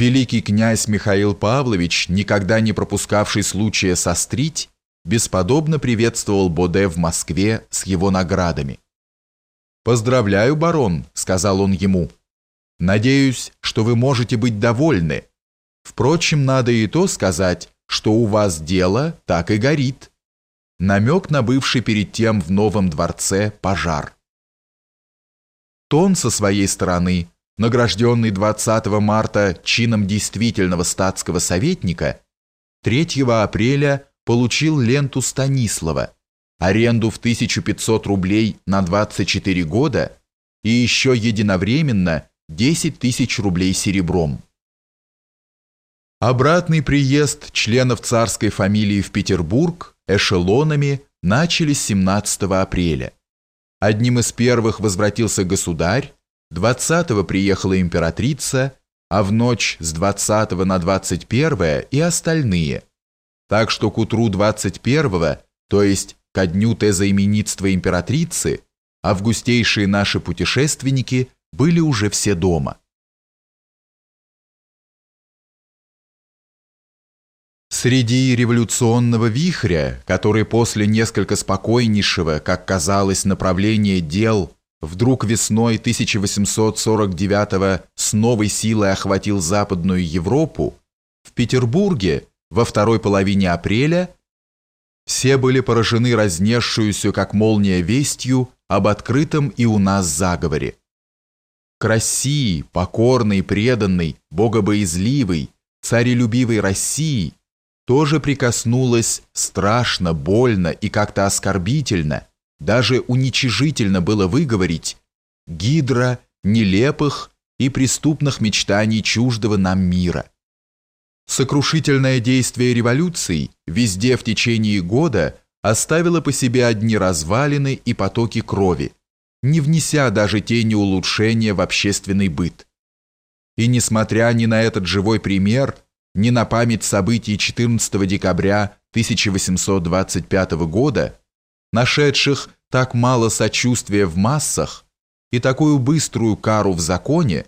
Великий князь Михаил Павлович, никогда не пропускавший случая сострить, бесподобно приветствовал Боде в Москве с его наградами. «Поздравляю, барон», — сказал он ему. «Надеюсь, что вы можете быть довольны. Впрочем, надо и то сказать, что у вас дело так и горит». Намек на бывший перед тем в новом дворце пожар. Тон со своей стороны, награжденный 20 марта чином действительного статского советника, 3 апреля получил ленту Станислава, аренду в 1500 рублей на 24 года и еще единовременно 10 тысяч рублей серебром. Обратный приезд членов царской фамилии в Петербург эшелонами начали 17 апреля. Одним из первых возвратился государь, 20-го приехала императрица, а в ночь с 20 на 21 и остальные – так что к утру 21-го, то есть ко дню тезоименитства императрицы, августейшие наши путешественники были уже все дома. Среди революционного вихря, который после несколько спокойнейшего, как казалось, направления дел вдруг весной 1849 с новой силой охватил Западную Европу, в Петербурге во второй половине апреля все были поражены разнесшуюся, как молния, вестью об открытом и у нас заговоре. К России, покорной, преданной, богобоязливой, царелюбивой России тоже прикоснулась страшно, больно и как-то оскорбительно, даже уничижительно было выговорить гидра нелепых и преступных мечтаний чуждого нам мира. Сокрушительное действие революций везде в течение года оставило по себе одни развалины и потоки крови, не внеся даже тени улучшения в общественный быт. И несмотря ни на этот живой пример, ни на память событий 14 декабря 1825 года, нашедших так мало сочувствия в массах и такую быструю кару в законе,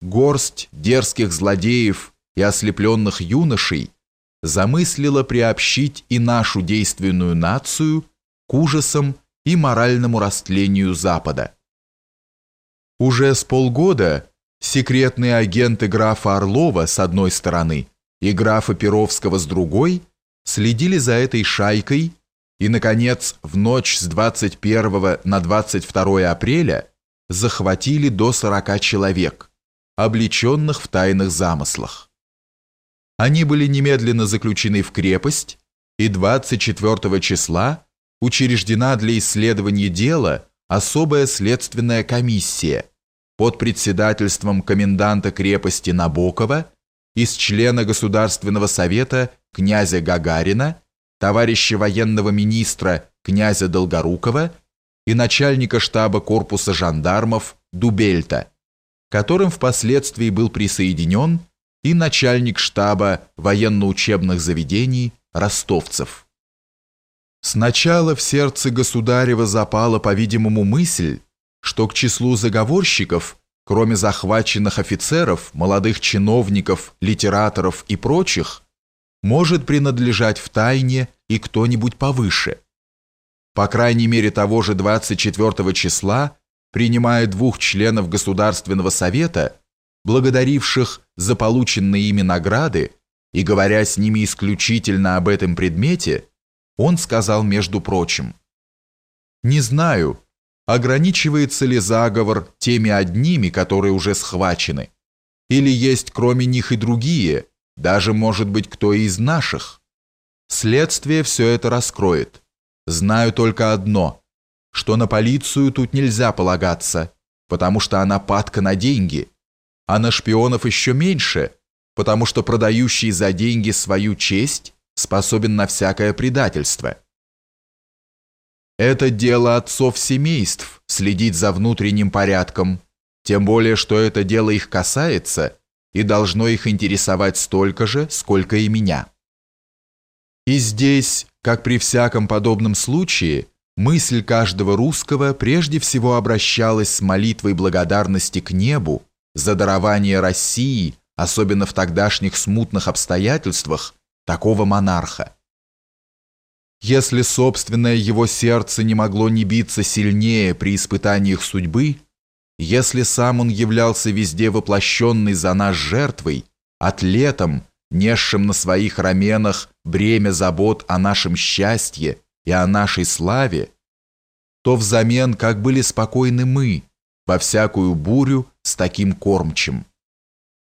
горсть дерзких злодеев – и ослепленных юношей замыслила приобщить и нашу действенную нацию к ужасам и моральному растлению Запада. Уже с полгода секретные агенты графа Орлова с одной стороны и графа Перовского с другой следили за этой шайкой и, наконец, в ночь с 21 на 22 апреля захватили до 40 человек, облеченных в тайных замыслах. Они были немедленно заключены в крепость, и 24 числа учреждена для исследования дела особая следственная комиссия под председательством коменданта крепости Набокова из члена Государственного совета князя Гагарина, товарища военного министра князя Долгорукова и начальника штаба корпуса жандармов Дубельта, которым впоследствии был присоединен и начальник штаба военно-учебных заведений ростовцев. Сначала в сердце государева запала, по-видимому, мысль, что к числу заговорщиков, кроме захваченных офицеров, молодых чиновников, литераторов и прочих, может принадлежать в тайне и кто-нибудь повыше. По крайней мере того же 24 числа, принимая двух членов Государственного совета, благодаривших за полученные ими награды и говоря с ними исключительно об этом предмете, он сказал, между прочим, «Не знаю, ограничивается ли заговор теми одними, которые уже схвачены, или есть кроме них и другие, даже, может быть, кто и из наших. Следствие все это раскроет. Знаю только одно, что на полицию тут нельзя полагаться, потому что она падка на деньги» а на шпионов еще меньше, потому что продающий за деньги свою честь способен на всякое предательство. Это дело отцов семейств следить за внутренним порядком, тем более что это дело их касается и должно их интересовать столько же, сколько и меня. И здесь, как при всяком подобном случае, мысль каждого русского прежде всего обращалась с молитвой благодарности к небу, за дарование России особенно в тогдашних смутных обстоятельствах, такого монарха. Если собственное его сердце не могло не биться сильнее при испытаниях судьбы, если сам он являлся везде воплощенный за нас жертвой, атлетом, несшим на своих раменах бремя забот о нашем счастье и о нашей славе, то взамен как были спокойны мы во всякую бурю с таким кормчим.